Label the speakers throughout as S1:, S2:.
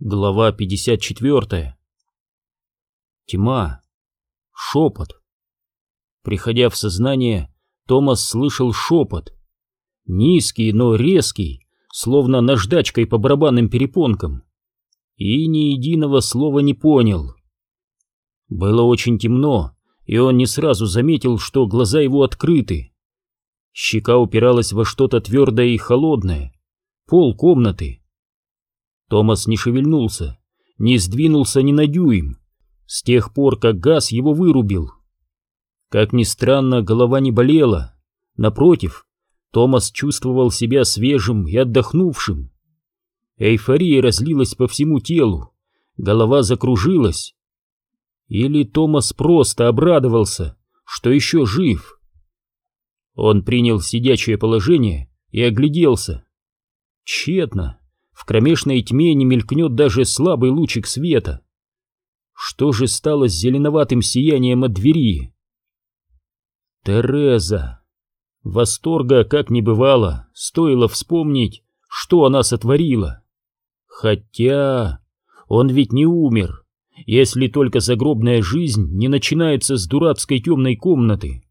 S1: Глава 54. Тьма. Шепот. Приходя в сознание, Томас слышал шепот. Низкий, но резкий, словно наждачкой по барабанным перепонкам. И ни единого слова не понял. Было очень темно, и он не сразу заметил, что глаза его открыты. Щека упиралась во что-то твердое и холодное. Пол комнаты Томас не шевельнулся, не сдвинулся ни на дюйм, с тех пор, как газ его вырубил. Как ни странно, голова не болела. Напротив, Томас чувствовал себя свежим и отдохнувшим. Эйфория разлилась по всему телу, голова закружилась. Или Томас просто обрадовался, что еще жив. Он принял сидячее положение и огляделся. Тщетно. В кромешной тьме не мелькнет даже слабый лучик света. Что же стало с зеленоватым сиянием от двери? Тереза! Восторга как не бывало, стоило вспомнить, что она сотворила. Хотя он ведь не умер, если только загробная жизнь не начинается с дурацкой темной комнаты.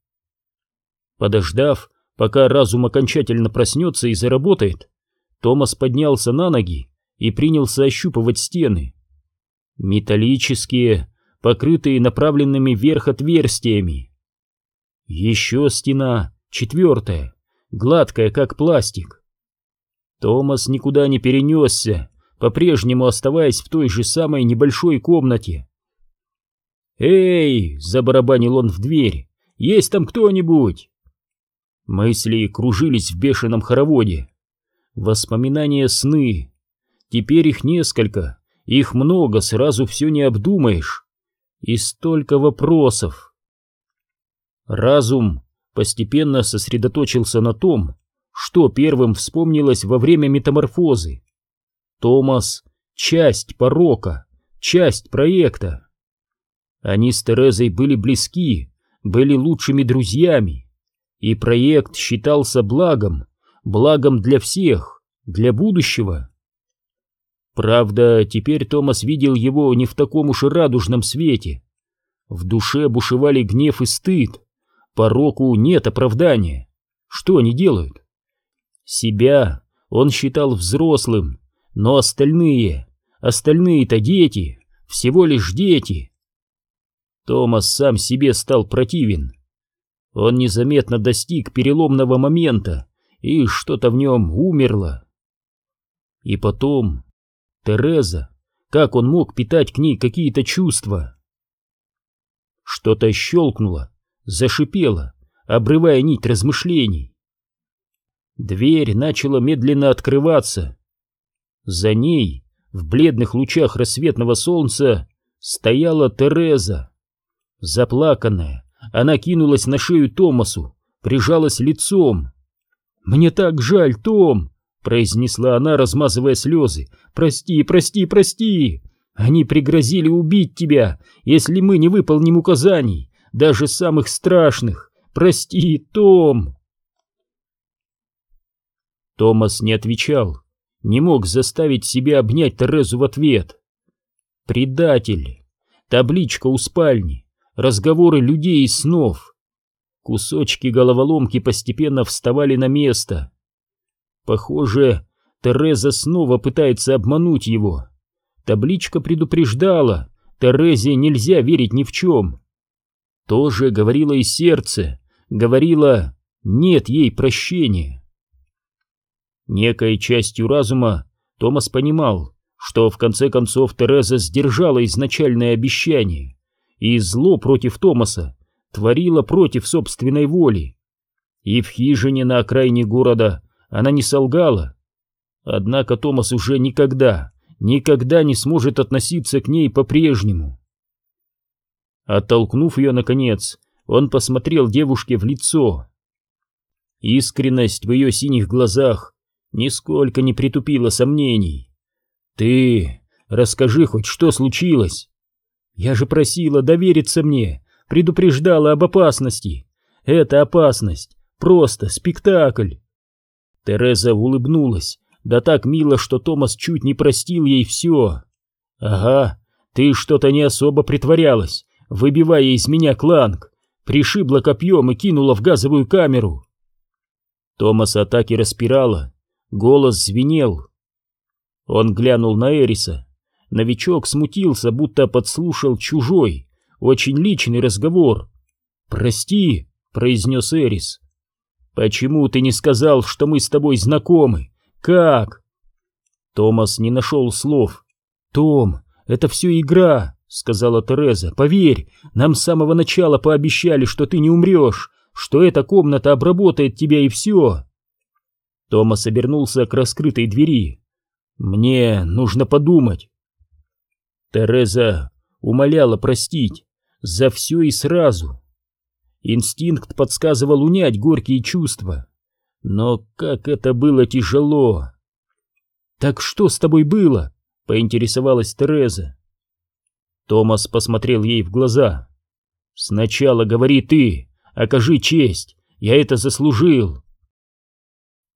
S1: Подождав, пока разум окончательно проснется и заработает, Томас поднялся на ноги и принялся ощупывать стены. Металлические, покрытые направленными вверх отверстиями. Еще стена, четвертая, гладкая, как пластик. Томас никуда не перенесся, по-прежнему оставаясь в той же самой небольшой комнате. «Эй!» — забарабанил он в дверь. «Есть там кто-нибудь?» Мысли кружились в бешеном хороводе. Воспоминания сны. Теперь их несколько, их много, сразу все не обдумаешь. И столько вопросов. Разум постепенно сосредоточился на том, что первым вспомнилось во время метаморфозы. Томас — часть порока, часть проекта. Они с Терезой были близки, были лучшими друзьями, и проект считался благом, благом для всех, для будущего. Правда, теперь Томас видел его не в таком уж и радужном свете. В душе бушевали гнев и стыд. Пороку нет оправдания. Что они делают? Себя он считал взрослым, но остальные, остальные-то дети, всего лишь дети. Томас сам себе стал противен. Он незаметно достиг переломного момента, и что-то в нем умерло. И потом, Тереза, как он мог питать к ней какие-то чувства? Что-то щелкнуло, зашипело, обрывая нить размышлений. Дверь начала медленно открываться. За ней, в бледных лучах рассветного солнца, стояла Тереза. Заплаканная, она кинулась на шею Томасу, прижалась лицом. «Мне так жаль, Том!» — произнесла она, размазывая слезы. «Прости, прости, прости! Они пригрозили убить тебя, если мы не выполним указаний, даже самых страшных! Прости, Том!» Томас не отвечал, не мог заставить себя обнять Терезу в ответ. «Предатель! Табличка у спальни, разговоры людей и снов!» Кусочки головоломки постепенно вставали на место. Похоже, Тереза снова пытается обмануть его. Табличка предупреждала, Терезе нельзя верить ни в чем. Тоже говорила и сердце, говорила «нет ей прощения». Некой частью разума Томас понимал, что в конце концов Тереза сдержала изначальное обещание, и зло против Томаса творила против собственной воли. И в хижине на окраине города она не солгала. Однако Томас уже никогда, никогда не сможет относиться к ней по-прежнему. Оттолкнув ее, наконец, он посмотрел девушке в лицо. Искренность в ее синих глазах нисколько не притупила сомнений. «Ты расскажи хоть, что случилось?» «Я же просила довериться мне, предупреждала об опасности. Это опасность, просто спектакль. Тереза улыбнулась, да так мило, что Томас чуть не простил ей все. Ага, ты что-то не особо притворялась, выбивая из меня кланг, пришибла копьем и кинула в газовую камеру. Томас атаки распирала, голос звенел. Он глянул на Эриса. Новичок смутился, будто подслушал чужой, очень личный разговор. «Прости», — произнес Эрис. «Почему ты не сказал, что мы с тобой знакомы? Как?» Томас не нашел слов. «Том, это все игра», — сказала Тереза. «Поверь, нам с самого начала пообещали, что ты не умрешь, что эта комната обработает тебя и все». Томас обернулся к раскрытой двери. «Мне нужно подумать». Тереза умоляла простить за все и сразу. Инстинкт подсказывал унять горькие чувства. Но как это было тяжело! «Так что с тобой было?» — поинтересовалась Тереза. Томас посмотрел ей в глаза. «Сначала говори ты, окажи честь, я это заслужил».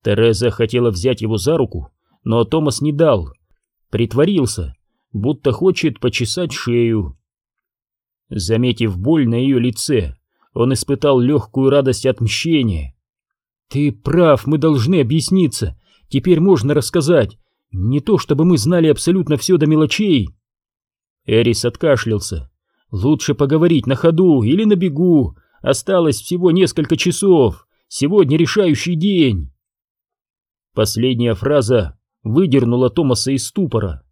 S1: Тереза хотела взять его за руку, но Томас не дал. Притворился, будто хочет почесать шею. Заметив боль на ее лице, он испытал легкую радость отмщения. «Ты прав, мы должны объясниться. Теперь можно рассказать. Не то чтобы мы знали абсолютно все до мелочей. Эрис откашлялся. Лучше поговорить на ходу или на бегу. Осталось всего несколько часов. Сегодня решающий день. Последняя фраза выдернула Томаса из ступора.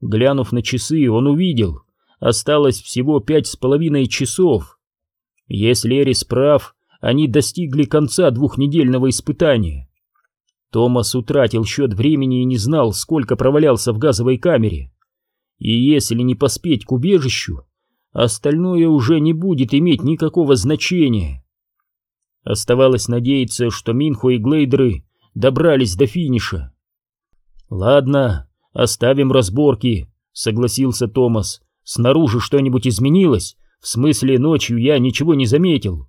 S1: Глянув на часы, он увидел. Осталось всего пять с половиной часов. Если Эрис прав, они достигли конца двухнедельного испытания. Томас утратил счет времени и не знал, сколько провалялся в газовой камере. И если не поспеть к убежищу, остальное уже не будет иметь никакого значения. Оставалось надеяться, что Минхо и Глейдеры добрались до финиша. «Ладно, оставим разборки», — согласился Томас. «Снаружи что-нибудь изменилось? В смысле, ночью я ничего не заметил».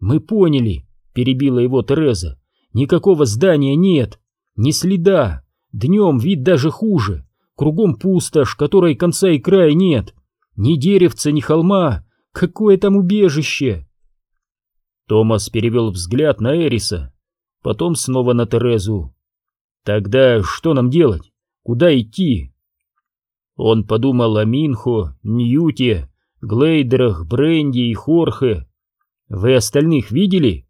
S1: «Мы поняли», — перебила его Тереза. Никакого здания нет, ни следа. Днем вид даже хуже. Кругом пустошь, которой конца и края нет. Ни деревца, ни холма. Какое там убежище? Томас перевел взгляд на Эриса, потом снова на Терезу. Тогда что нам делать? Куда идти? Он подумал о Минхо, Ньюте, Глейдерах, Бренди и Хорхе. Вы остальных видели?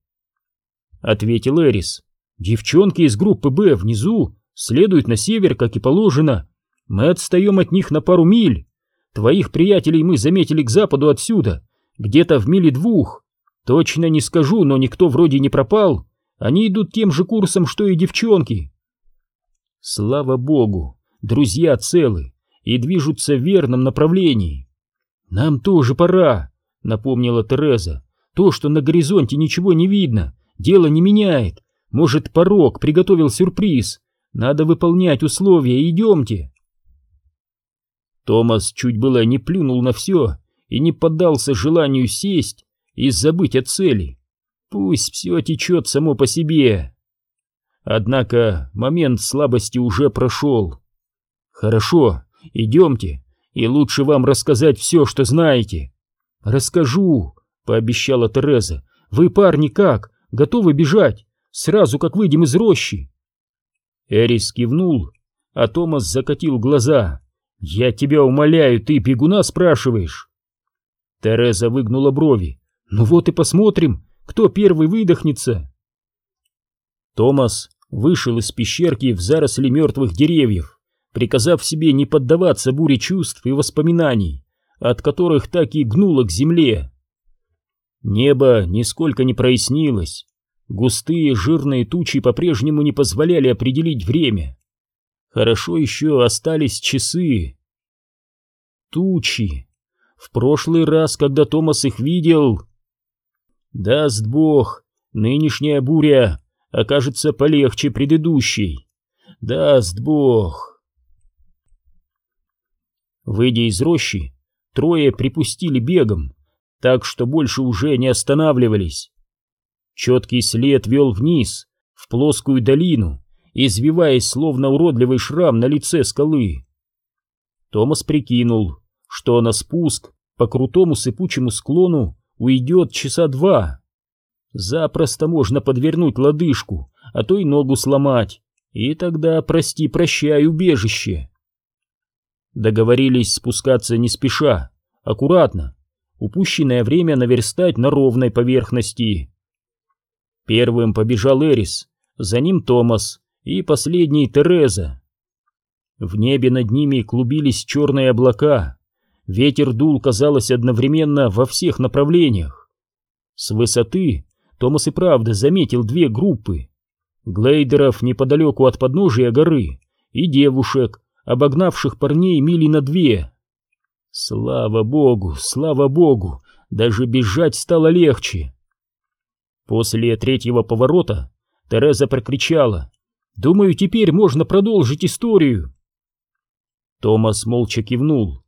S1: — ответил Эрис. «Девчонки из группы «Б» внизу следуют на север, как и положено. Мы отстаем от них на пару миль. Твоих приятелей мы заметили к западу отсюда, где-то в миле двух. Точно не скажу, но никто вроде не пропал. Они идут тем же курсом, что и девчонки». Слава богу, друзья целы и движутся в верном направлении. «Нам тоже пора», — напомнила Тереза. «То, что на горизонте ничего не видно, Дело не меняет. Может, порог приготовил сюрприз. Надо выполнять условия, идемте. Томас чуть было не плюнул на все и не поддался желанию сесть и забыть о цели. Пусть все течет само по себе. Однако момент слабости уже прошел. Хорошо, идемте, и лучше вам рассказать все, что знаете. Расскажу, пообещала Тереза. Вы, парни, как? готовы бежать, сразу как выйдем из рощи. Эрис кивнул, а Томас закатил глаза. «Я тебя умоляю, ты бегуна спрашиваешь?» Тереза выгнула брови. «Ну вот и посмотрим, кто первый выдохнется». Томас вышел из пещерки в заросли мертвых деревьев, приказав себе не поддаваться буре чувств и воспоминаний, от которых так и гнуло к земле. Небо нисколько не прояснилось. Густые жирные тучи по-прежнему не позволяли определить время. Хорошо еще остались часы. Тучи. В прошлый раз, когда Томас их видел... Даст бог, нынешняя буря окажется полегче предыдущей. Даст бог. Выйдя из рощи, трое припустили бегом, так что больше уже не останавливались. Четкий след вел вниз, в плоскую долину, извиваясь, словно уродливый шрам на лице скалы. Томас прикинул, что на спуск по крутому сыпучему склону уйдет часа два. Запросто можно подвернуть лодыжку, а то и ногу сломать, и тогда прости-прощай убежище. Договорились спускаться не спеша, аккуратно, упущенное время наверстать на ровной поверхности. Первым побежал Эрис, за ним Томас и последний Тереза. В небе над ними клубились черные облака, ветер дул, казалось, одновременно во всех направлениях. С высоты Томас и правда заметил две группы. Глейдеров неподалеку от подножия горы и девушек, обогнавших парней мили на две. Слава богу, слава богу, даже бежать стало легче. После третьего поворота Тереза прокричала. «Думаю, теперь можно продолжить историю». Томас молча кивнул.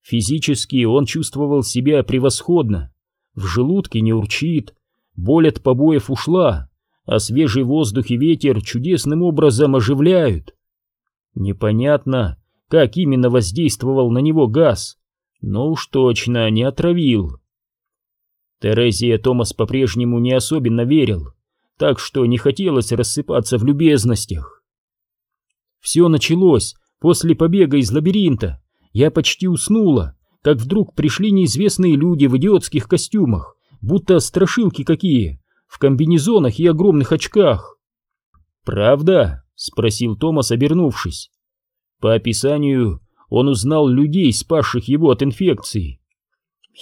S1: Физически он чувствовал себя превосходно. В желудке не урчит, боль от побоев ушла, а свежий воздух и ветер чудесным образом оживляют. Непонятно, как именно воздействовал на него газ, но уж точно не отравил. Терезия Томас по-прежнему не особенно верил, так что не хотелось рассыпаться в любезностях. Все началось после побега из лабиринта. Я почти уснула, как вдруг пришли неизвестные люди в идиотских костюмах, будто страшилки какие, в комбинезонах и огромных очках. «Правда?» — спросил Томас, обернувшись. По описанию он узнал людей, спасших его от инфекции.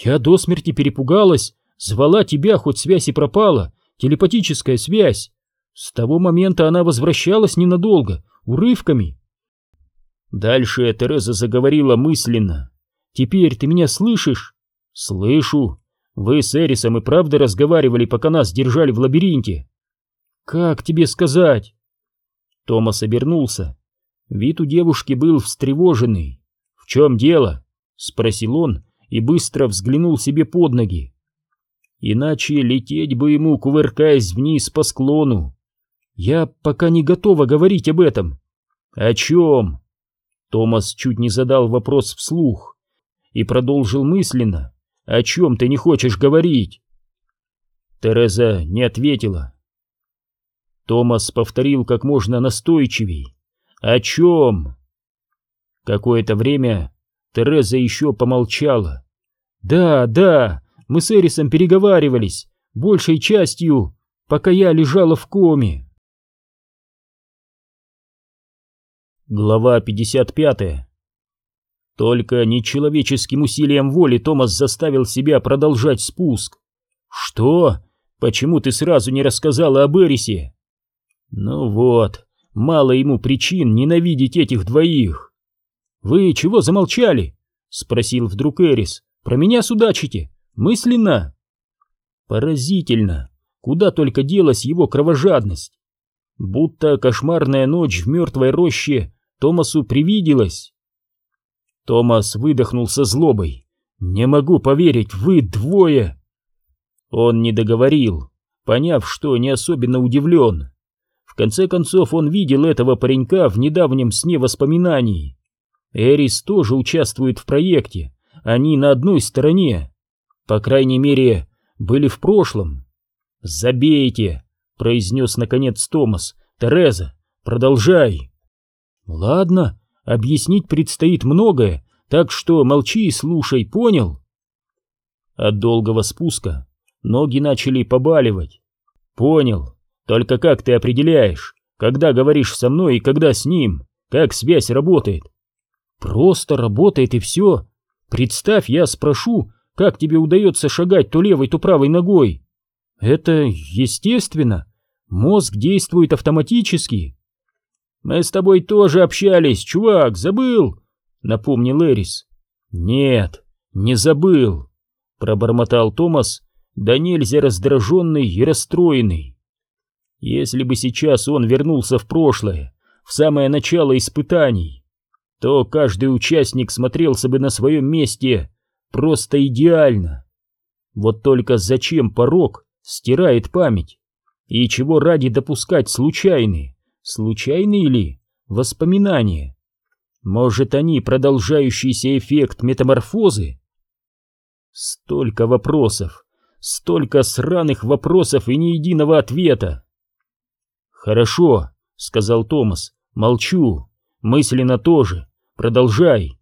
S1: «Я до смерти перепугалась, звала тебя, хоть связь и пропала, телепатическая связь. С того момента она возвращалась ненадолго, урывками». Дальше Тереза заговорила мысленно. «Теперь ты меня слышишь?» «Слышу. Вы с Эрисом и правда разговаривали, пока нас держали в лабиринте?» «Как тебе сказать?» Томас обернулся. Вид у девушки был встревоженный. «В чем дело?» — спросил он и быстро взглянул себе под ноги. Иначе лететь бы ему, кувыркаясь вниз по склону. Я пока не готова говорить об этом. О чем? Томас чуть не задал вопрос вслух и продолжил мысленно. О чем ты не хочешь говорить? Тереза не ответила. Томас повторил как можно настойчивей. «О чем?» Какое-то время Тереза еще помолчала. «Да, да, мы с Эрисом переговаривались, большей частью, пока я лежала в коме». Глава 55 Только нечеловеческим усилием воли Томас заставил себя продолжать спуск. «Что? Почему ты сразу не рассказала об Эрисе?» Ну вот, мало ему причин ненавидеть этих двоих. «Вы чего замолчали?» — спросил вдруг Эрис. «Про меня судачите? Мысленно?» Поразительно, куда только делась его кровожадность. Будто кошмарная ночь в мертвой роще Томасу привиделась. Томас выдохнул со злобой. «Не могу поверить, вы двое!» Он не договорил, поняв, что не особенно удивлен. В конце концов, он видел этого паренька в недавнем сне воспоминаний. Эрис тоже участвует в проекте, они на одной стороне. По крайней мере, были в прошлом. «Забейте!» — произнес наконец Томас. «Тереза, продолжай!» «Ладно, объяснить предстоит многое, так что молчи и слушай, понял?» От долгого спуска ноги начали побаливать. «Понял. Только как ты определяешь, когда говоришь со мной и когда с ним? Как связь работает? Просто работает и все. Представь, я спрошу, как тебе удается шагать то левой, то правой ногой. Это естественно. Мозг действует автоматически. Мы с тобой тоже общались, чувак, забыл? Напомнил Эрис. Нет, не забыл, пробормотал Томас, да нельзя раздраженный и расстроенный. Если бы сейчас он вернулся в прошлое, в самое начало испытаний, то каждый участник смотрелся бы на своем месте просто идеально. Вот только зачем порог стирает память? И чего ради допускать случайные, случайные ли, воспоминания? Может, они продолжающийся эффект метаморфозы? Столько вопросов, столько сраных вопросов и ни единого ответа. Хорошо, сказал Томас, молчу, мысленно тоже, продолжай.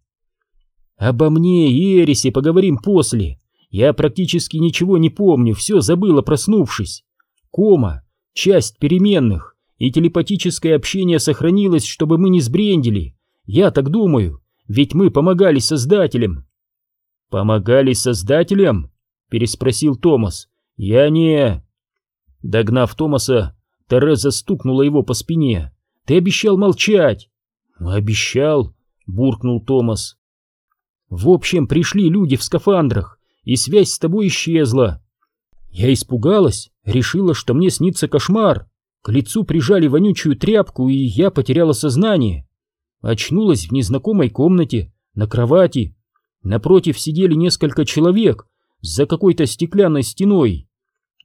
S1: Обо мне и Эрисе поговорим после. Я практически ничего не помню, все забыла, проснувшись. Кома, часть переменных, и телепатическое общение сохранилось, чтобы мы не сбрендили. Я так думаю, ведь мы помогали создателям. Помогали создателям? Переспросил Томас. Я не... Догнав Томаса, Тереза стукнула его по спине. Ты обещал молчать. Обещал, буркнул Томас. В общем, пришли люди в скафандрах, и связь с тобой исчезла. Я испугалась, решила, что мне снится кошмар. К лицу прижали вонючую тряпку, и я потеряла сознание. Очнулась в незнакомой комнате, на кровати. Напротив сидели несколько человек за какой-то стеклянной стеной.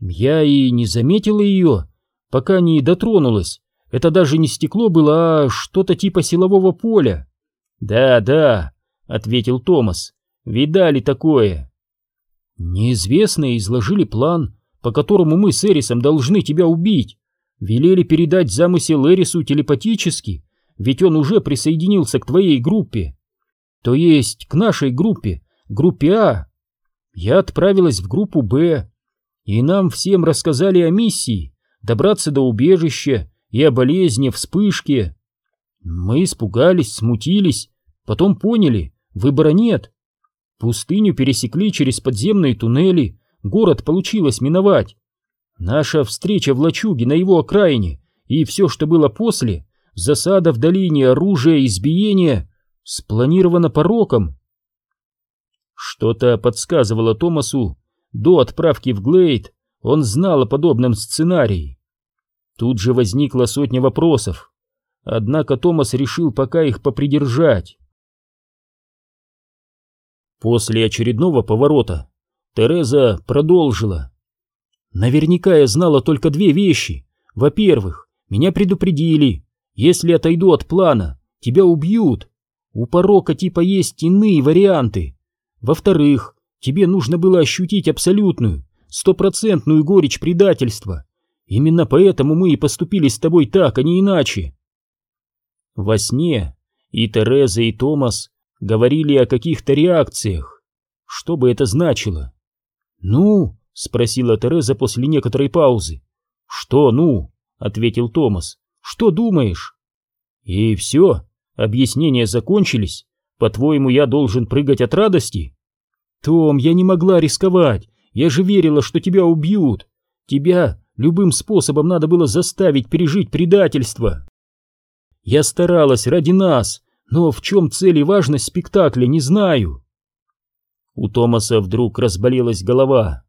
S1: Я и не заметила ее, пока не дотронулась. Это даже не стекло было, а что-то типа силового поля. Да-да, — ответил Томас. «Видали такое?» «Неизвестные изложили план, по которому мы с Эрисом должны тебя убить. Велели передать замысел Эрису телепатически, ведь он уже присоединился к твоей группе. То есть к нашей группе, группе А. Я отправилась в группу Б, и нам всем рассказали о миссии, добраться до убежища и о болезни, вспышке. Мы испугались, смутились, потом поняли, Выбора нет. Пустыню пересекли через подземные туннели, город получилось миновать. Наша встреча в лачуге на его окраине и все, что было после, засада в долине, оружие, избиение, спланировано пороком. Что-то подсказывало Томасу, до отправки в Глейд он знал о подобном сценарии. Тут же возникла сотня вопросов, однако Томас решил пока их попридержать. После очередного поворота Тереза продолжила. Наверняка я знала только две вещи. Во-первых, меня предупредили, если отойду от плана, тебя убьют. У порока типа есть иные варианты. Во-вторых, тебе нужно было ощутить абсолютную, стопроцентную горечь предательства. Именно поэтому мы и поступили с тобой так, а не иначе. Во сне и Тереза, и Томас говорили о каких-то реакциях. Что бы это значило? «Ну?» — спросила Тереза после некоторой паузы. «Что «ну?» — ответил Томас. «Что думаешь?» «И все? Объяснения закончились? По-твоему, я должен прыгать от радости?» «Том, я не могла рисковать. Я же верила, что тебя убьют. Тебя любым способом надо было заставить пережить предательство. Я старалась ради нас, но в чем цель и важность спектакля, не знаю. У Томаса вдруг разболелась голова.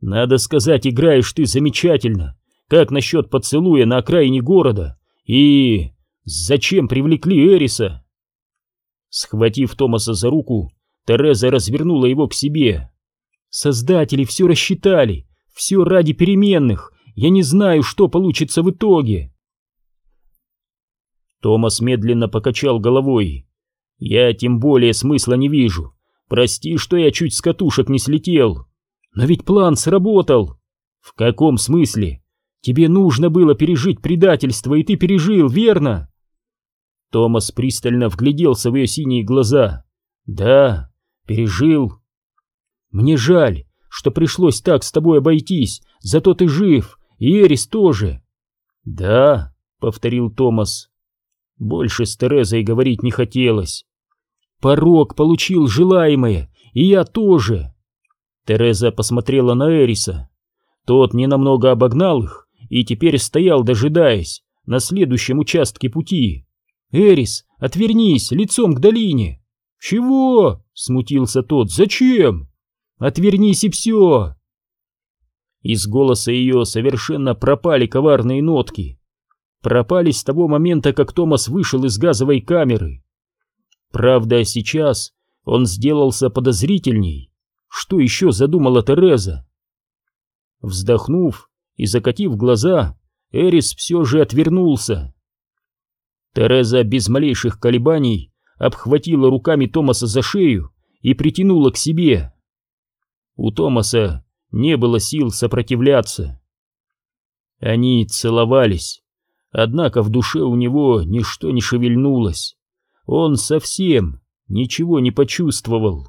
S1: Надо сказать, играешь ты замечательно. Как насчет поцелуя на окраине города? И зачем привлекли Эриса? Схватив Томаса за руку, Тереза развернула его к себе. Создатели все рассчитали, все ради переменных. Я не знаю, что получится в итоге. Томас медленно покачал головой. «Я тем более смысла не вижу. Прости, что я чуть с катушек не слетел. Но ведь план сработал. В каком смысле? Тебе нужно было пережить предательство, и ты пережил, верно?» Томас пристально вгляделся в ее синие глаза. «Да, пережил. Мне жаль, что пришлось так с тобой обойтись, зато ты жив, и Эрис тоже». «Да», — повторил Томас. Больше с Терезой говорить не хотелось. Порог получил желаемое, и я тоже. Тереза посмотрела на Эриса. Тот ненамного обогнал их и теперь стоял, дожидаясь, на следующем участке пути. «Эрис, отвернись, лицом к долине!» «Чего?» — смутился тот. «Зачем?» «Отвернись и все!» Из голоса ее совершенно пропали коварные нотки пропали с того момента, как Томас вышел из газовой камеры. Правда, сейчас он сделался подозрительней. Что еще задумала Тереза? Вздохнув и закатив глаза, Эрис все же отвернулся. Тереза без малейших колебаний обхватила руками Томаса за шею и притянула к себе. У Томаса не было сил сопротивляться. Они целовались, однако в душе у него ничто не шевельнулось. Он совсем ничего не почувствовал.